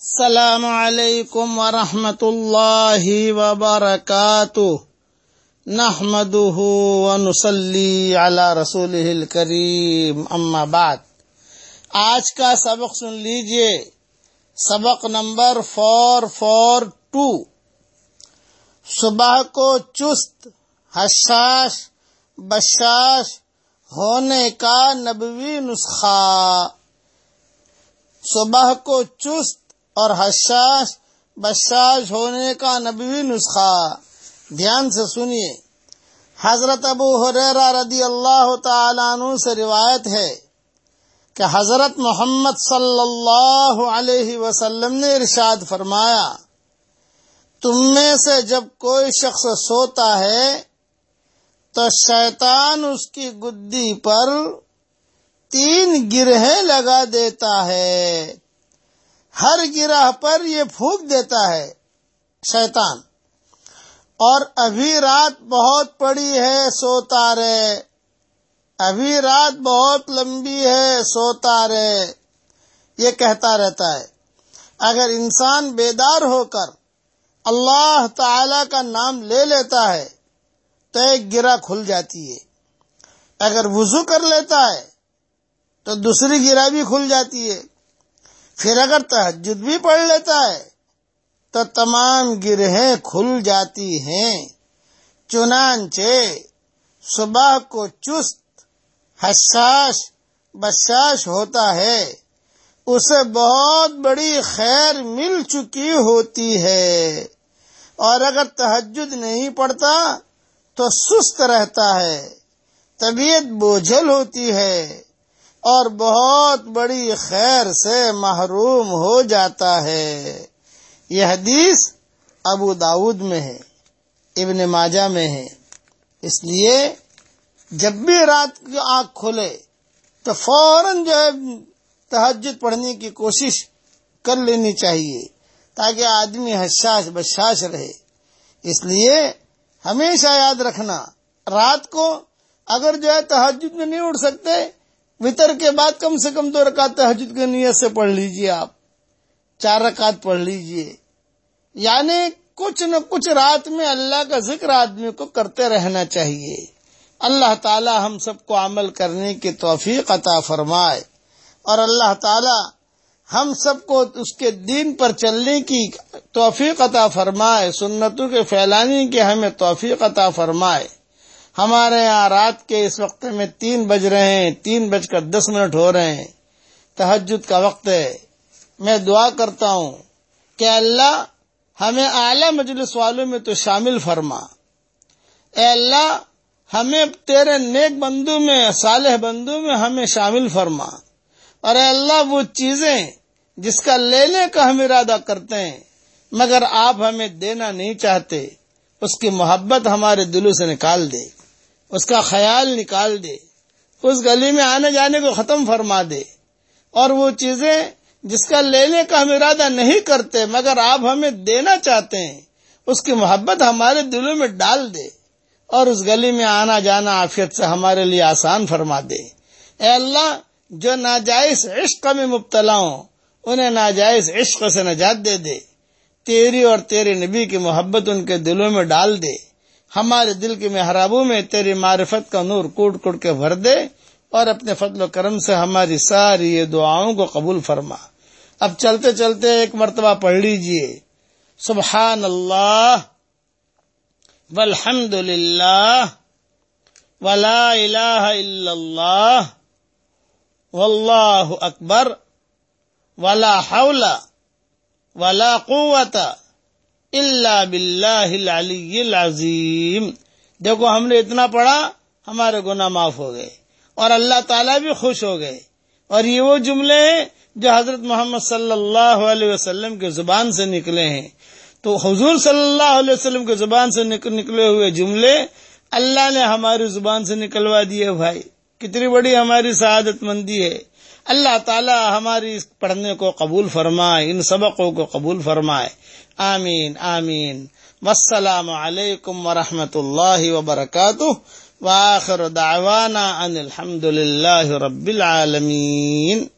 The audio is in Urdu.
السلام علیکم ورحمۃ اللہ وبرکاتہ۔ نحمده ونصلي على رسوله الكريم اما بعد۔ آج کا سبق سن لیجیے۔ سبق نمبر فور فور ٹو صبح کو چست، حشاش، بشاش ہونے کا نبوی نسخہ۔ صبح کو چست اور حشاش بشاش ہونے کا نبوی نسخہ۔ دھیان سے سنیے۔ حضرت ابو حریرہ رضی اللہ تعالیٰ عنہ سے روایت ہے کہ حضرت محمد صلی اللہ علیہ وسلم نے ارشاد فرمایا، تم میں سے جب کوئی شخص سوتا ہے، تو شیطان اس کی گدی پر تین گرہیں لگا دیتا ہے۔ ہر گرہ پر یہ پھونک دیتا ہے شیطان۔ اور ابھی رات بہت پڑی ہے، سوتا رہے۔ ابھی رات بہت لمبی ہے، سوتا رہے۔ یہ کہتا رہتا ہے، اگر انسان بیدار ہو کر اللہ تعالی کا نام لے لیتا ہے تو ایک گرا کھل جاتی ہے۔ اگر وضو کر لیتا ہے تو دوسری گرا بھی کھل جاتی ہے۔ پھر اگر تحجد بھی پڑھ لیتا ہے تو تمام گرہیں کھل جاتی ہیں۔ چنانچہ صبح کو چست، حساس بشاش ہوتا ہے۔ اسے بہت بڑی خیر مل چکی ہوتی ہے۔ اور اگر تحجد نہیں پڑتا تو سست رہتا ہے، طبیعت بوجھل ہوتی ہے۔ اور بہت بڑی خیر سے محروم ہو جاتا ہے۔ یہ حدیث ابو داود میں ہے، ابن ماجہ میں ہے۔ اس لیے جب بھی رات کی آنکھ کھلے تو فوراً جو ہے تحجد پڑھنے کی کوشش کر لینی چاہیے تاکہ آدمی حساس بشاش رہے۔ اس لیے ہمیشہ یاد رکھنا، رات کو اگر جو ہے تحجد میں نہیں اٹھ سکتے وطر کے بعد کم سے کم دو رکعت تحجد کی نیت سے پڑھ لیجیے آپ۔ چار رکعت پڑھ لیجیے۔ یعنی کچھ نہ کچھ رات میں اللہ کا ذکر آدمی کو کرتے رہنا چاہیے۔ اللہ تعالی ہم سب کو عمل کرنے کی توفیق عطا فرمائے۔ اور اللہ تعالی ہم سب کو اس کے دین پر چلنے کی توفیق عطا فرمائے۔ سنتوں کے پھیلانے کی ہمیں توفیق عطا فرمائے۔ ہمارے یہاں رات کے اس وقت میں تین بج رہے ہیں، تین بج کر دس منٹ ہو رہے ہیں۔ تحجد کا وقت ہے۔ میں دعا کرتا ہوں کہ اللہ ہمیں اعلی مجلس والوں میں تو شامل فرما۔ اے اللہ، ہمیں تیرے نیک بندو میں، صالح بندو میں ہمیں شامل فرما۔ اور اے اللہ، وہ چیزیں جس کا لینے کا ہم ارادہ کرتے ہیں، مگر آپ ہمیں دینا نہیں چاہتے، اس کی محبت ہمارے دلوں سے نکال دے۔ اس کا خیال نکال دے، اس گلی میں آنے جانے کو ختم فرما دے۔ اور وہ چیزیں جس کا لینے کا ہم ارادہ نہیں کرتے، مگر آپ ہمیں دینا چاہتے ہیں، اس کی محبت ہمارے دلوں میں ڈال دے۔ اور اس گلی میں آنا جانا عافیت سے ہمارے لیے آسان فرما دے۔ اے اللہ، جو ناجائز عشق میں مبتلا ہوں، انہیں ناجائز عشق سے نجات دے دے۔ تیری اور تیرے نبی کی محبت ان کے دلوں میں ڈال دے۔ ہمارے دل کے محرابوں میں تیری معرفت کا نور کوٹ کوٹ کے بھر دے اور اپنے فضل و کرم سے ہماری ساری یہ دعاؤں کو قبول فرما۔ اب چلتے چلتے ایک مرتبہ پڑھ لیجیے۔ سبحان اللہ والحمد للہ ولا الہ الا اللہ واللہ اکبر ولا حول ولا قوت اللہ بلّہ العلی العظیم۔ دیکھو، ہم نے اتنا پڑھا، ہمارے گناہ معاف ہو گئے اور اللہ تعالیٰ بھی خوش ہو گئے۔ اور یہ وہ جملے ہیں جو حضرت محمد صلی اللہ علیہ وسلم کے زبان سے نکلے ہیں۔ تو حضور صلی اللہ علیہ وسلم کے زبان سے نکلے ہوئے جملے، اللہ نے ہماری زبان سے نکلوا دیے، بھائی، کتنی بڑی ہماری سعادت مندی ہے۔ اللہ تعالی ہماری پڑھنے کو قبول فرمائے، ان سبقوں کو قبول فرمائے۔ آمین آمین۔ والسلام علیکم ورحمۃ اللہ وبرکاتہ۔ واخر دعوانا ان الحمد للہ رب العالمین۔